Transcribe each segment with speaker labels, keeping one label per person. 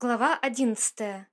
Speaker 1: Глава одиннадцатая.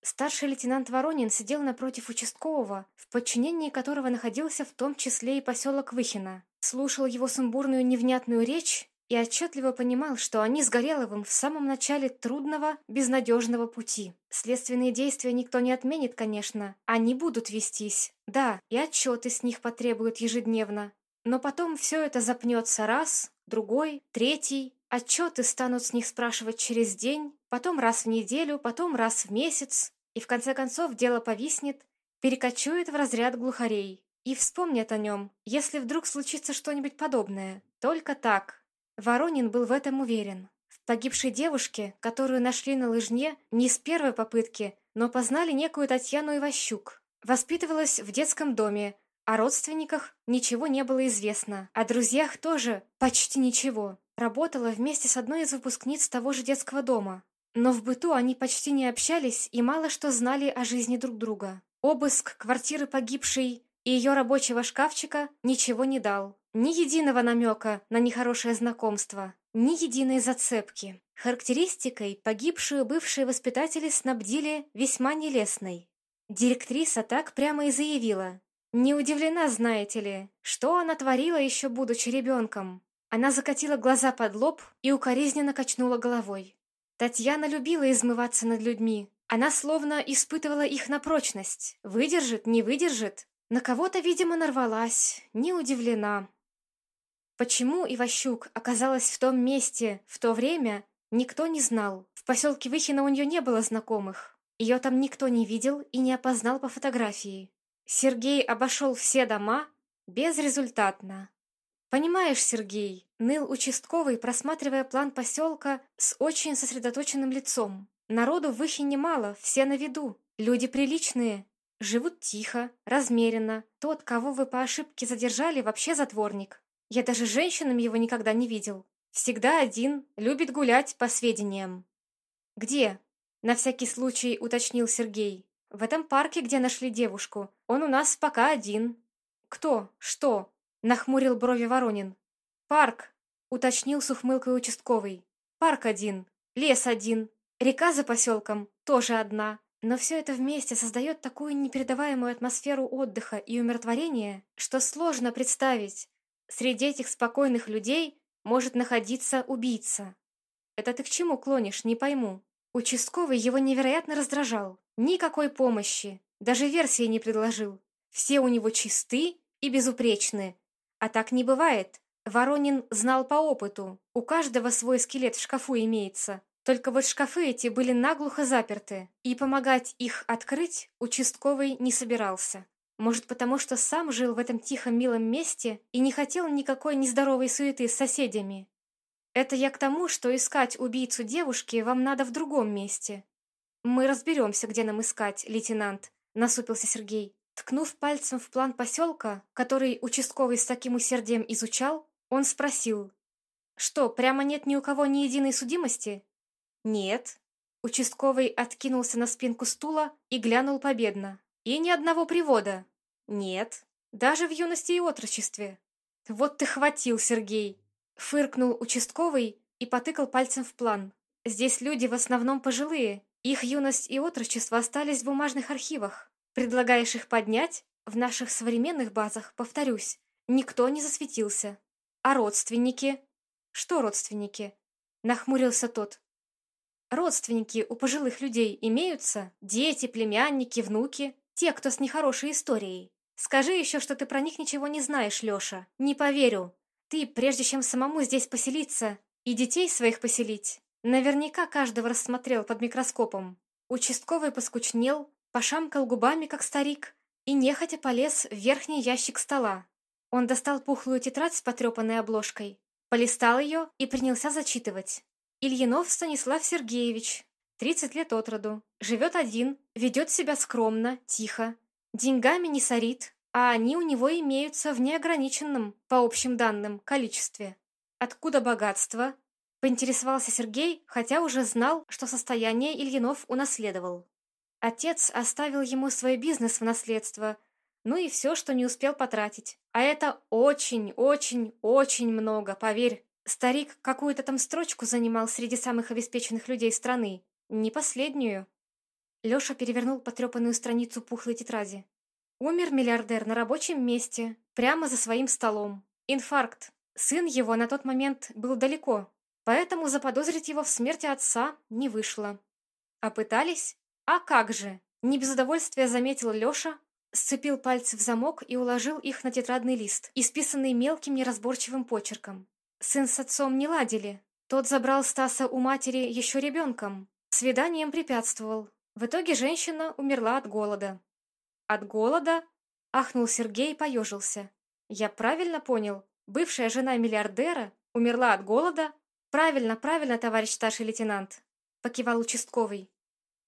Speaker 1: Старший лейтенант Воронин сидел напротив участкового, в подчинении которого находился в том числе и поселок Выхино. Слушал его сумбурную невнятную речь и отчетливо понимал, что они с Гореловым в самом начале трудного, безнадежного пути. Следственные действия никто не отменит, конечно. Они будут вестись. Да, и отчеты с них потребуют ежедневно. Но потом все это запнется раз, другой, третий. Отчеты станут с них спрашивать через день, потом раз в неделю, потом раз в месяц. И в конце концов дело повиснет, перекочует в разряд глухарей. И вспомнят о нем, если вдруг случится что-нибудь подобное. Только так. Воронин был в этом уверен. В погибшей девушке, которую нашли на лыжне, не с первой попытки, но познали некую Татьяну Иващук. Воспитывалась в детском доме, о родственниках ничего не было известно, о друзьях тоже почти ничего. Работала вместе с одной из выпускниц того же детского дома. Но в быту они почти не общались и мало что знали о жизни друг друга. Обыск квартиры погибшей и ее рабочего шкафчика ничего не дал. Ни единого намека на нехорошее знакомство, ни единой зацепки. Характеристикой погибшую бывшие воспитатели снабдили весьма нелестной. Директриса так прямо и заявила. Не удивлена, знаете ли, что она творила еще будучи ребенком. Она закатила глаза под лоб и укоризненно качнула головой. Татьяна любила измываться над людьми. Она словно испытывала их на прочность. Выдержит, не выдержит. На кого-то, видимо, нарвалась. Не удивлена. Почему Иващук оказалась в том месте в то время, никто не знал. В поселке Выхино у нее не было знакомых. Ее там никто не видел и не опознал по фотографии. Сергей обошел все дома безрезультатно. «Понимаешь, Сергей», — ныл участковый, просматривая план поселка с очень сосредоточенным лицом. «Народу в Выхине мало, все на виду. Люди приличные, живут тихо, размеренно. Тот, кого вы по ошибке задержали, вообще затворник. Я даже женщинами его никогда не видел. Всегда один, любит гулять, по сведениям. «Где?» — на всякий случай уточнил Сергей. «В этом парке, где нашли девушку. Он у нас пока один». «Кто? Что?» — нахмурил брови Воронин. «Парк», — уточнил с ухмылкой участковый. «Парк один, лес один, река за поселком тоже одна. Но все это вместе создает такую непередаваемую атмосферу отдыха и умиротворения, что сложно представить, Среди этих спокойных людей может находиться убийца. Это ты к чему клонишь, не пойму. Участковый его невероятно раздражал. Никакой помощи, даже версии не предложил. Все у него чисты и безупречны. А так не бывает. Воронин знал по опыту. У каждого свой скелет в шкафу имеется. Только вот шкафы эти были наглухо заперты, и помогать их открыть участковый не собирался. Может, потому что сам жил в этом тихом милом месте и не хотел никакой нездоровой суеты с соседями. Это я к тому, что искать убийцу девушки вам надо в другом месте. Мы разберемся, где нам искать, лейтенант, насупился Сергей. Ткнув пальцем в план поселка, который участковый с таким усердием изучал, он спросил. «Что, прямо нет ни у кого ни единой судимости?» «Нет». Участковый откинулся на спинку стула и глянул победно. «И ни одного привода?» Нет, даже в юности и отрочестве. Вот ты хватил, Сергей. Фыркнул участковый и потыкал пальцем в план. Здесь люди в основном пожилые. Их юность и отрочество остались в бумажных архивах. Предлагаешь их поднять? В наших современных базах, повторюсь, никто не засветился. А родственники? Что родственники? Нахмурился тот. Родственники у пожилых людей имеются? Дети, племянники, внуки? Те, кто с нехорошей историей. Скажи еще, что ты про них ничего не знаешь, Леша. Не поверю. Ты, прежде чем самому здесь поселиться и детей своих поселить, наверняка каждого рассмотрел под микроскопом. Участковый поскучнел, пошамкал губами, как старик, и нехотя полез в верхний ящик стола. Он достал пухлую тетрадь с потрепанной обложкой, полистал ее и принялся зачитывать. Ильинов Станислав Сергеевич, 30 лет от роду, живет один, ведет себя скромно, тихо, Деньгами не сорит, а они у него имеются в неограниченном, по общим данным, количестве. Откуда богатство? Поинтересовался Сергей, хотя уже знал, что состояние Ильинов унаследовал. Отец оставил ему свой бизнес в наследство, ну и все, что не успел потратить. А это очень, очень, очень много, поверь. Старик какую-то там строчку занимал среди самых обеспеченных людей страны. не последнюю. Леша перевернул потрепанную страницу пухлой тетради. Умер миллиардер на рабочем месте, прямо за своим столом. Инфаркт. Сын его на тот момент был далеко, поэтому заподозрить его в смерти отца не вышло. А пытались? А как же? Не без удовольствия заметил Леша, сцепил пальцы в замок и уложил их на тетрадный лист, исписанный мелким неразборчивым почерком. Сын с отцом не ладили. Тот забрал Стаса у матери еще ребенком. Свиданием препятствовал. В итоге женщина умерла от голода. От голода? Ахнул Сергей и поежился. Я правильно понял? Бывшая жена миллиардера умерла от голода? Правильно, правильно, товарищ старший лейтенант. Покивал участковый.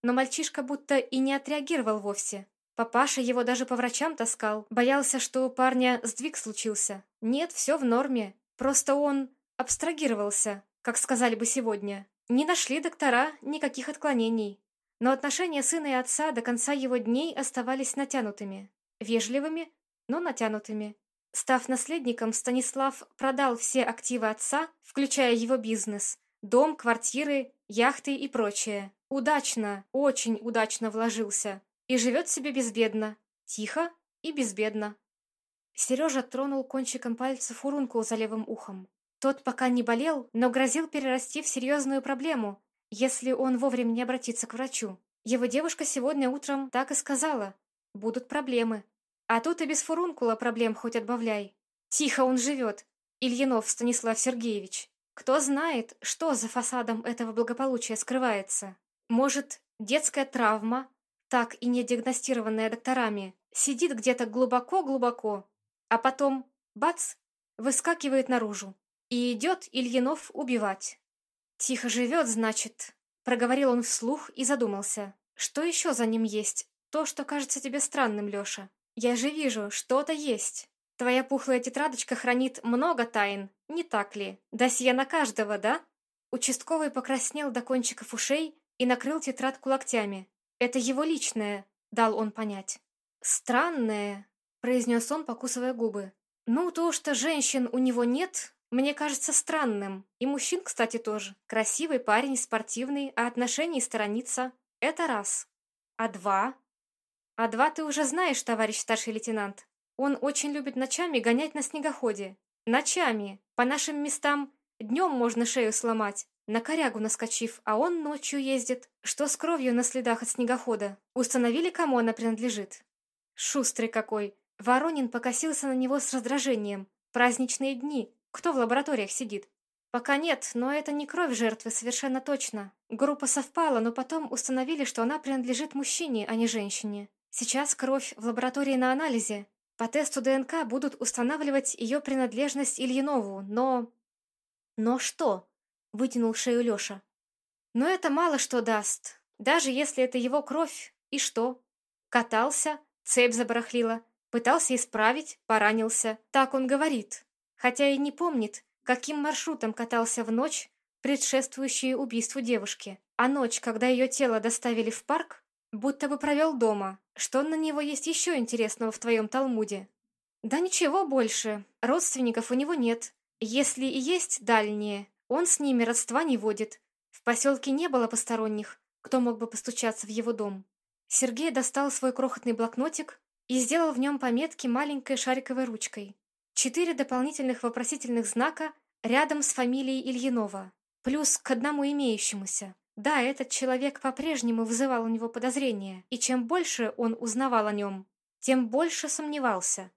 Speaker 1: Но мальчишка будто и не отреагировал вовсе. Папаша его даже по врачам таскал. Боялся, что у парня сдвиг случился. Нет, все в норме. Просто он абстрагировался, как сказали бы сегодня. Не нашли доктора никаких отклонений. Но отношения сына и отца до конца его дней оставались натянутыми. Вежливыми, но натянутыми. Став наследником, Станислав продал все активы отца, включая его бизнес, дом, квартиры, яхты и прочее. Удачно, очень удачно вложился. И живет себе безбедно, тихо и безбедно. Сережа тронул кончиком пальца фурункул за левым ухом. Тот пока не болел, но грозил перерасти в серьезную проблему, если он вовремя не обратится к врачу. Его девушка сегодня утром так и сказала. Будут проблемы. А тут и без фурункула проблем хоть отбавляй. Тихо он живет. Ильинов Станислав Сергеевич. Кто знает, что за фасадом этого благополучия скрывается. Может, детская травма, так и не диагностированная докторами, сидит где-то глубоко-глубоко, а потом, бац, выскакивает наружу. И идет Ильинов убивать. «Тихо живет, значит», — проговорил он вслух и задумался. «Что еще за ним есть? То, что кажется тебе странным, Леша. Я же вижу, что-то есть. Твоя пухлая тетрадочка хранит много тайн, не так ли? Досье на каждого, да?» Участковый покраснел до кончиков ушей и накрыл тетрадку локтями. «Это его личное», — дал он понять. «Странное», произнес он, покусывая губы. «Ну, то, что женщин у него нет, мне кажется странным. И мужчин, кстати, тоже. Красивый парень, спортивный, а отношений сторонится. Это раз. А два? А два ты уже знаешь, товарищ старший лейтенант. Он очень любит ночами гонять на снегоходе. Ночами. По нашим местам днем можно шею сломать, на корягу наскочив, а он ночью ездит. Что с кровью на следах от снегохода? Установили, кому она принадлежит? Шустрый какой. Воронин покосился на него с раздражением. «Праздничные дни. Кто в лабораториях сидит?» «Пока нет, но это не кровь жертвы, совершенно точно. Группа совпала, но потом установили, что она принадлежит мужчине, а не женщине. Сейчас кровь в лаборатории на анализе. По тесту ДНК будут устанавливать ее принадлежность Ильинову, но...» «Но что?» — вытянул шею Леша. «Но это мало что даст. Даже если это его кровь, и что? Катался, цепь забарахлила, Пытался исправить, поранился. Так он говорит. Хотя и не помнит, каким маршрутом катался в ночь, предшествующую убийству девушки. А ночь, когда ее тело доставили в парк, будто бы провел дома. Что на него есть еще интересного в твоем Талмуде? Да ничего больше. Родственников у него нет. Если и есть дальние, он с ними родства не водит. В поселке не было посторонних, кто мог бы постучаться в его дом. Сергей достал свой крохотный блокнотик, и сделал в нем пометки маленькой шариковой ручкой. Четыре дополнительных вопросительных знака рядом с фамилией Ильинова, плюс к одному имеющемуся. Да, этот человек по-прежнему вызывал у него подозрения, и чем больше он узнавал о нем, тем больше сомневался.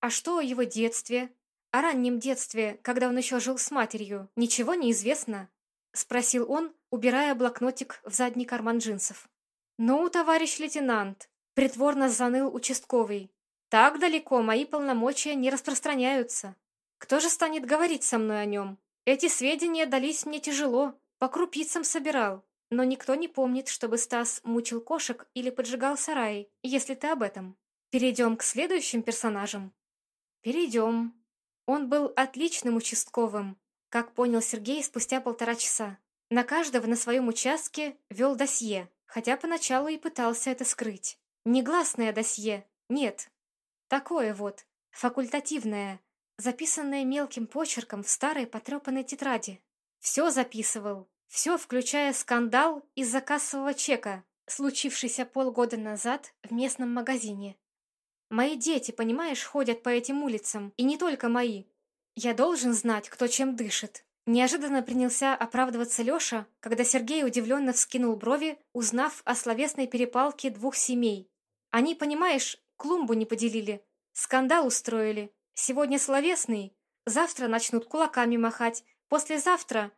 Speaker 1: А что о его детстве? О раннем детстве, когда он еще жил с матерью, ничего не известно? Спросил он, убирая блокнотик в задний карман джинсов. «Ну, товарищ лейтенант, Притворно заныл участковый. Так далеко мои полномочия не распространяются. Кто же станет говорить со мной о нем? Эти сведения дались мне тяжело, по крупицам собирал. Но никто не помнит, чтобы Стас мучил кошек или поджигал сараи, если ты об этом. Перейдем к следующим персонажам. Перейдем. Он был отличным участковым, как понял Сергей спустя полтора часа. На каждого на своем участке вел досье, хотя поначалу и пытался это скрыть. Негласное досье, нет. Такое вот, факультативное, записанное мелким почерком в старой потрепанной тетради. Все записывал, Все, включая скандал из-за кассового чека, случившийся полгода назад в местном магазине. Мои дети, понимаешь, ходят по этим улицам, и не только мои. Я должен знать, кто чем дышит. Неожиданно принялся оправдываться Леша, когда Сергей удивленно вскинул брови, узнав о словесной перепалке двух семей. Они, понимаешь, клумбу не поделили, скандал устроили. Сегодня словесный, завтра начнут кулаками махать, послезавтра...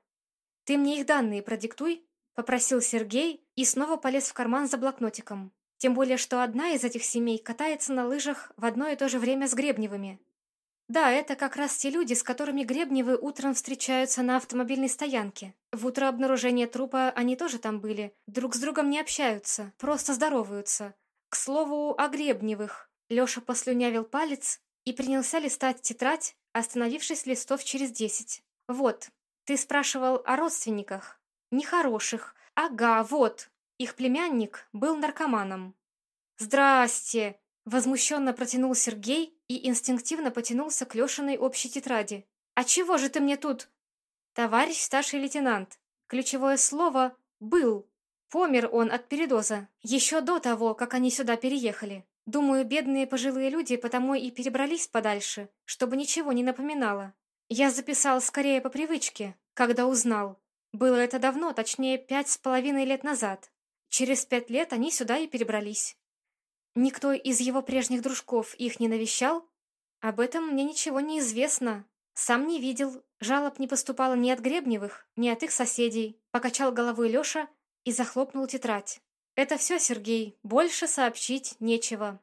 Speaker 1: Ты мне их данные продиктуй, попросил Сергей и снова полез в карман за блокнотиком. Тем более, что одна из этих семей катается на лыжах в одно и то же время с Гребневыми. Да, это как раз те люди, с которыми Гребневы утром встречаются на автомобильной стоянке. В утро обнаружения трупа они тоже там были. Друг с другом не общаются, просто здороваются. К слову, о Гребневых. Леша послюнявил палец и принялся листать тетрадь, остановившись листов через десять. Вот, ты спрашивал о родственниках. Нехороших. Ага, вот. Их племянник был наркоманом. «Здрасте!» Возмущенно протянул Сергей и инстинктивно потянулся к Лешиной общей тетради. «А чего же ты мне тут?» «Товарищ старший лейтенант. Ключевое слово «был». Помер он от передоза, еще до того, как они сюда переехали. Думаю, бедные пожилые люди потому и перебрались подальше, чтобы ничего не напоминало. Я записал скорее по привычке, когда узнал. Было это давно, точнее, пять с половиной лет назад. Через пять лет они сюда и перебрались. Никто из его прежних дружков их не навещал? Об этом мне ничего не известно. Сам не видел. Жалоб не поступало ни от Гребневых, ни от их соседей. Покачал головой Леша и захлопнул тетрадь. Это все, Сергей. Больше сообщить нечего.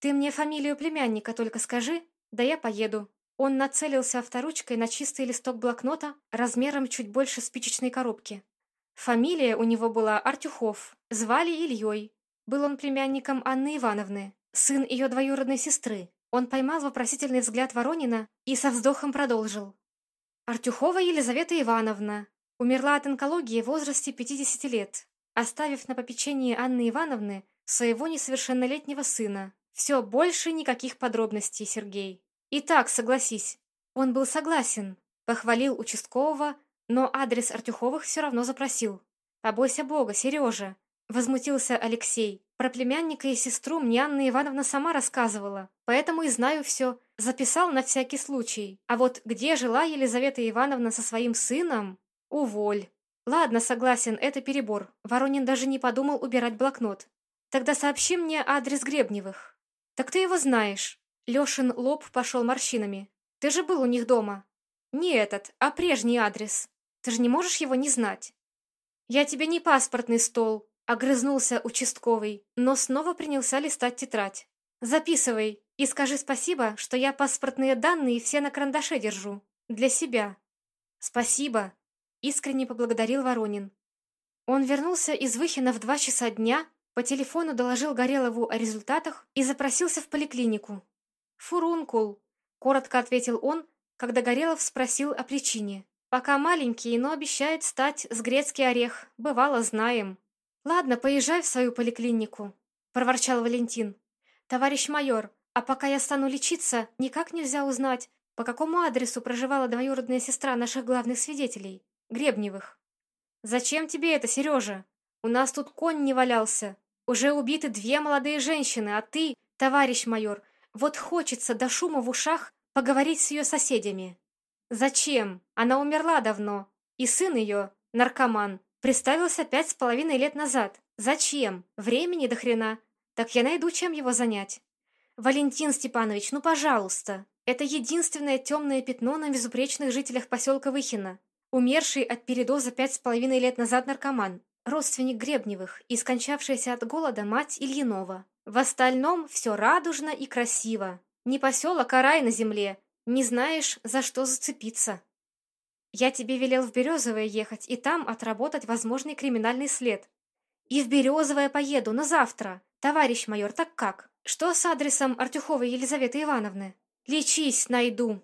Speaker 1: Ты мне фамилию племянника только скажи, да я поеду. Он нацелился авторучкой на чистый листок блокнота размером чуть больше спичечной коробки. Фамилия у него была Артюхов. Звали Ильей. Был он племянником Анны Ивановны, сын ее двоюродной сестры. Он поймал вопросительный взгляд Воронина и со вздохом продолжил. Артюхова Елизавета Ивановна умерла от онкологии в возрасте 50 лет, оставив на попечении Анны Ивановны своего несовершеннолетнего сына. Все, больше никаких подробностей, Сергей. Итак, согласись. Он был согласен, похвалил участкового, но адрес Артюховых все равно запросил. Побойся Бога, Сережа. Возмутился Алексей. Про племянника и сестру мне Анна Ивановна сама рассказывала, поэтому и знаю все. Записал на всякий случай. А вот где жила Елизавета Ивановна со своим сыном? Уволь. Ладно, согласен, это перебор. Воронин даже не подумал убирать блокнот. Тогда сообщи мне адрес Гребневых. Так ты его знаешь. Лешин лоб пошел морщинами. Ты же был у них дома. Не этот, а прежний адрес. Ты же не можешь его не знать. Я тебе не паспортный стол, Огрызнулся участковый, но снова принялся листать тетрадь. «Записывай и скажи спасибо, что я паспортные данные все на карандаше держу. Для себя». «Спасибо», — искренне поблагодарил Воронин. Он вернулся из Выхина в два часа дня, по телефону доложил Горелову о результатах и запросился в поликлинику. «Фурункул», — коротко ответил он, когда Горелов спросил о причине. «Пока маленький, но обещает стать с грецкий орех. Бывало, знаем». «Ладно, поезжай в свою поликлинику», — проворчал Валентин. «Товарищ майор, а пока я стану лечиться, никак нельзя узнать, по какому адресу проживала двоюродная сестра наших главных свидетелей, Гребневых». «Зачем тебе это, Сережа? У нас тут конь не валялся. Уже убиты две молодые женщины, а ты, товарищ майор, вот хочется до шума в ушах поговорить с ее соседями». «Зачем? Она умерла давно, и сын ее, наркоман, Приставился пять с половиной лет назад. Зачем? Времени до хрена. Так я найду, чем его занять. Валентин Степанович, ну пожалуйста. Это единственное темное пятно на безупречных жителях поселка Выхино. Умерший от передоза пять с половиной лет назад наркоман. Родственник Гребневых и скончавшаяся от голода мать Ильинова. В остальном все радужно и красиво. Не поселок, а рай на земле. Не знаешь, за что зацепиться. Я тебе велел в Березовое ехать и там отработать возможный криминальный след. И в Березовое поеду, но завтра. Товарищ майор, так как? Что с адресом Артюховой Елизаветы Ивановны? Лечись, найду.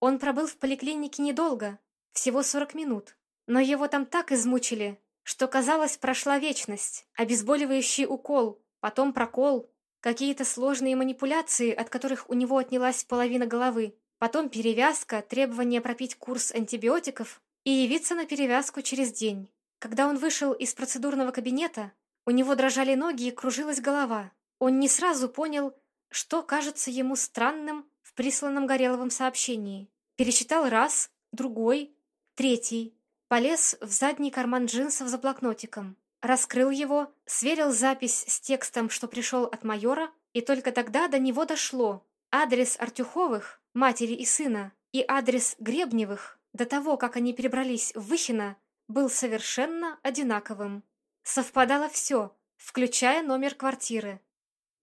Speaker 1: Он пробыл в поликлинике недолго, всего сорок минут. Но его там так измучили, что, казалось, прошла вечность. Обезболивающий укол, потом прокол, какие-то сложные манипуляции, от которых у него отнялась половина головы. Потом перевязка, требование пропить курс антибиотиков, и явиться на перевязку через день. Когда он вышел из процедурного кабинета, у него дрожали ноги и кружилась голова. Он не сразу понял, что кажется ему странным в присланном Гореловым сообщении. Перечитал раз, другой, третий. Полез в задний карман джинсов за блокнотиком. Раскрыл его, сверил запись с текстом, что пришел от майора, и только тогда до него дошло. Адрес Артюховых, матери и сына, и адрес Гребневых, до того, как они перебрались в Выхино, был совершенно одинаковым. Совпадало все, включая номер квартиры.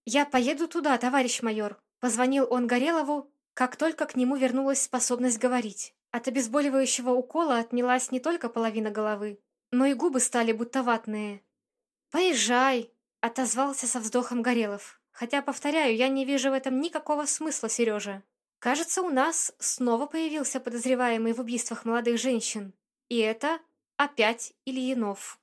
Speaker 1: «Я поеду туда, товарищ майор», — позвонил он Горелову, как только к нему вернулась способность говорить. От обезболивающего укола отнялась не только половина головы, но и губы стали будто ватные. «Поезжай!» — отозвался со вздохом Горелов. «Хотя, повторяю, я не вижу в этом никакого смысла, Сережа. Кажется, у нас снова появился подозреваемый в убийствах молодых женщин. И это опять Ильинов».